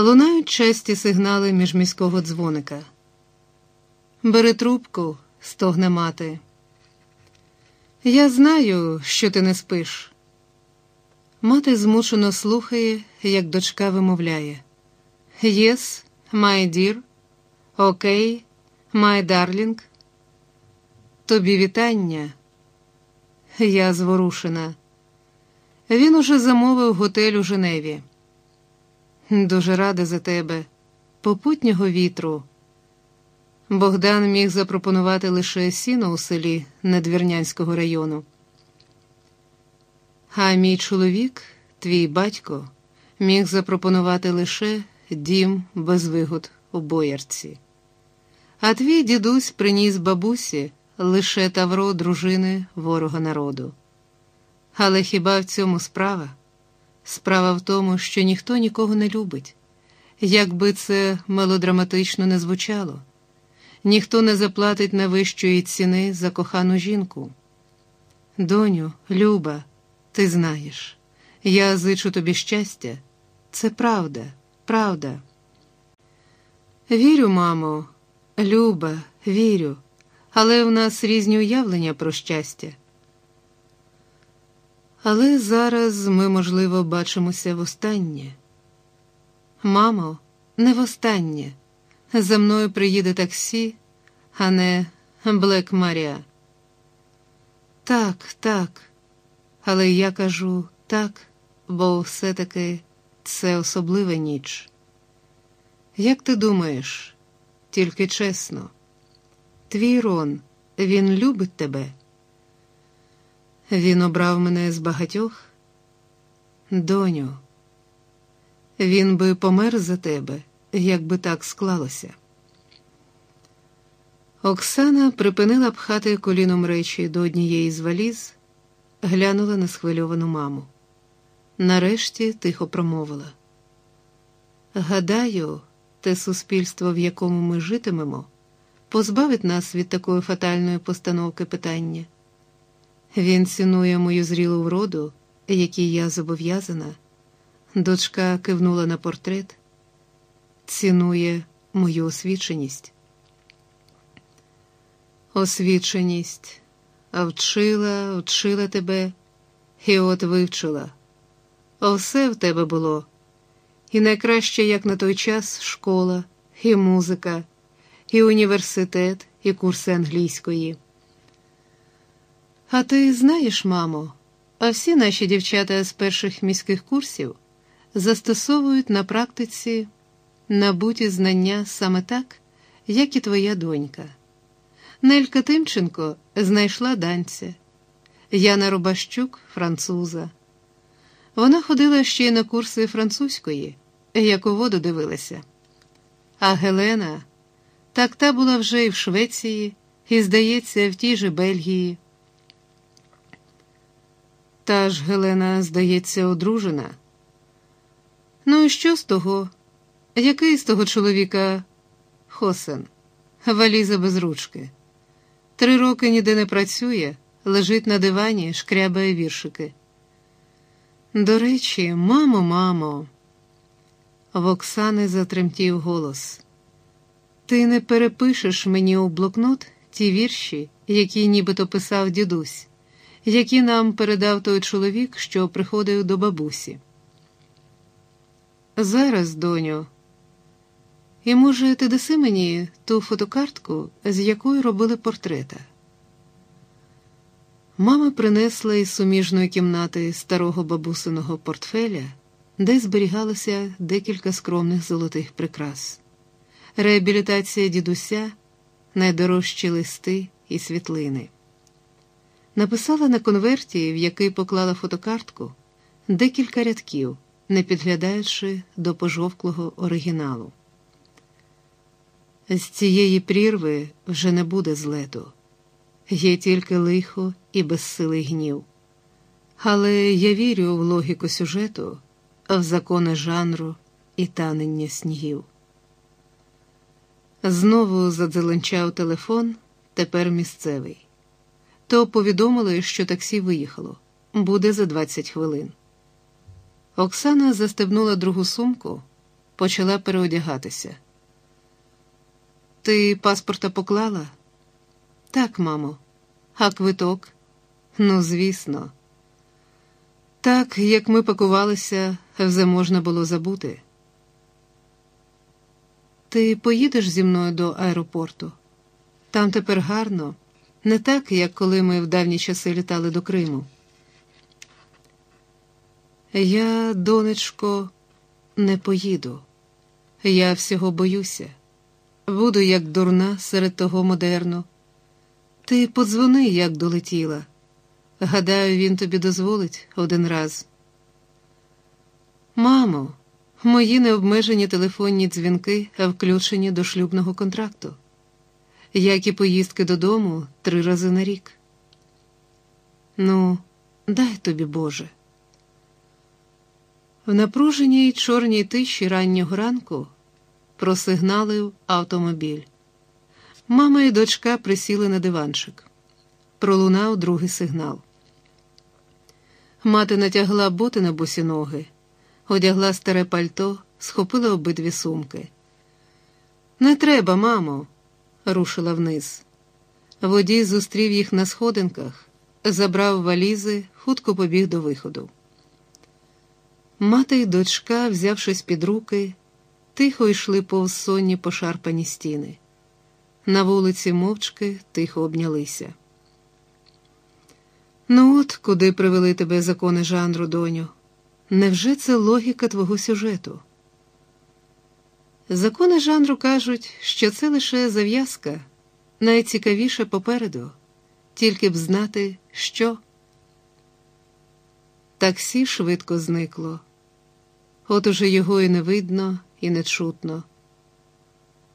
Лунають часті сигнали міжміського дзвоника. Бери трубку, стогне мати. Я знаю, що ти не спиш. Мати змушено слухає, як дочка вимовляє Yes, my dear, окей, my darling. Тобі вітання. Я зворушена. Він уже замовив готель у Женеві. Дуже рада за тебе, попутнього вітру. Богдан міг запропонувати лише сіно у селі Надвірнянського району. А мій чоловік, твій батько, міг запропонувати лише дім без вигод у боярці. А твій дідусь приніс бабусі лише тавро дружини ворога народу. Але хіба в цьому справа? Справа в тому, що ніхто нікого не любить, як би це мелодраматично не звучало, ніхто не заплатить найвищої ціни за кохану жінку. Доню, Люба, ти знаєш, я зичу тобі щастя, це правда, правда. Вірю, мамо, Люба, вірю, але в нас різні уявлення про щастя. Але зараз ми, можливо, бачимося востаннє. Мамо, не востаннє. За мною приїде таксі, а не Блек Марія. Так, так. Але я кажу так, бо все-таки це особлива ніч. Як ти думаєш, тільки чесно, твій Рон, він любить тебе? Він обрав мене з багатьох. Доню, він би помер за тебе, якби так склалося. Оксана припинила пхати коліном речі до однієї з валіз, глянула на схвильовану маму. Нарешті тихо промовила. Гадаю, те суспільство, в якому ми житимемо, позбавить нас від такої фатальної постановки питання. Він цінує мою зрілу вроду, якій я зобов'язана. Дочка кивнула на портрет, цінує мою освіченість. Освіченість, вчила, вчила тебе, і от вивчила. Все в тебе було, і найкраще, як на той час, школа, і музика, і університет, і курси англійської. А ти знаєш, мамо, а всі наші дівчата з перших міських курсів застосовують на практиці набуті знання саме так, як і твоя донька. Нелька Тимченко знайшла данця, Яна Рубащук француза. Вона ходила ще й на курси французької, як у воду дивилася. А Гелена так та була вже і в Швеції, і, здається, в тій же Бельгії. Та ж Гелена, здається, одружена. Ну і що з того? Який з того чоловіка Хосен, валіза без ручки? Три роки ніде не працює, лежить на дивані, шкрябає віршики. До речі, мамо, мамо, в Оксани затремтів голос. Ти не перепишеш мені у блокнот ті вірші, які нібито писав дідусь які нам передав той чоловік, що приходив до бабусі. Зараз, доню, і, може, ти даси мені ту фотокартку, з якої робили портрета. Мама принесла із суміжної кімнати старого бабусиного портфеля, де зберігалося декілька скромних золотих прикрас, реабілітація дідуся, найдорожчі листи і світлини. Написала на конверті, в який поклала фотокартку, декілька рядків, не підглядаючи до пожовклого оригіналу. З цієї прірви вже не буде злету, є тільки лихо і безсилий гнів. Але я вірю в логіку сюжету, в закони жанру і танення снігів. Знову задзеленчав телефон, тепер місцевий то повідомили, що таксі виїхало. Буде за 20 хвилин. Оксана застебнула другу сумку, почала переодягатися. Ти паспорта поклала? Так, мамо. А квиток? Ну, звісно. Так, як ми пакувалися, вже можна було забути. Ти поїдеш зі мною до аеропорту? Там тепер гарно, не так, як коли ми в давні часи літали до Криму. Я, донечко, не поїду. Я всього боюся. Буду як дурна серед того модерну. Ти подзвони, як долетіла. Гадаю, він тобі дозволить один раз. Мамо, мої необмежені телефонні дзвінки включені до шлюбного контракту, як і поїздки додому три рази на рік. Ну, дай тобі Боже. В напруженій чорній тиші раннього ранку просигналив автомобіль. Мама і дочка присіли на диванчик. Пролунав другий сигнал. Мати натягла боти на босі ноги, одягла старе пальто, схопила обидві сумки. Не треба, мамо, рушила вниз. Водій зустрів їх на сходинках, забрав валізи, хутко побіг до виходу. Мати й дочка, взявшись під руки, тихо йшли повз сонні пошарпані стіни. На вулиці мовчки тихо обнялися. Ну от куди привели тебе закони жанру, доню? Невже це логіка твого сюжету? Закони жанру кажуть, що це лише зав'язка, найцікавіше попереду, тільки б знати, що. Таксі швидко зникло. От уже його і не видно, і не чутно.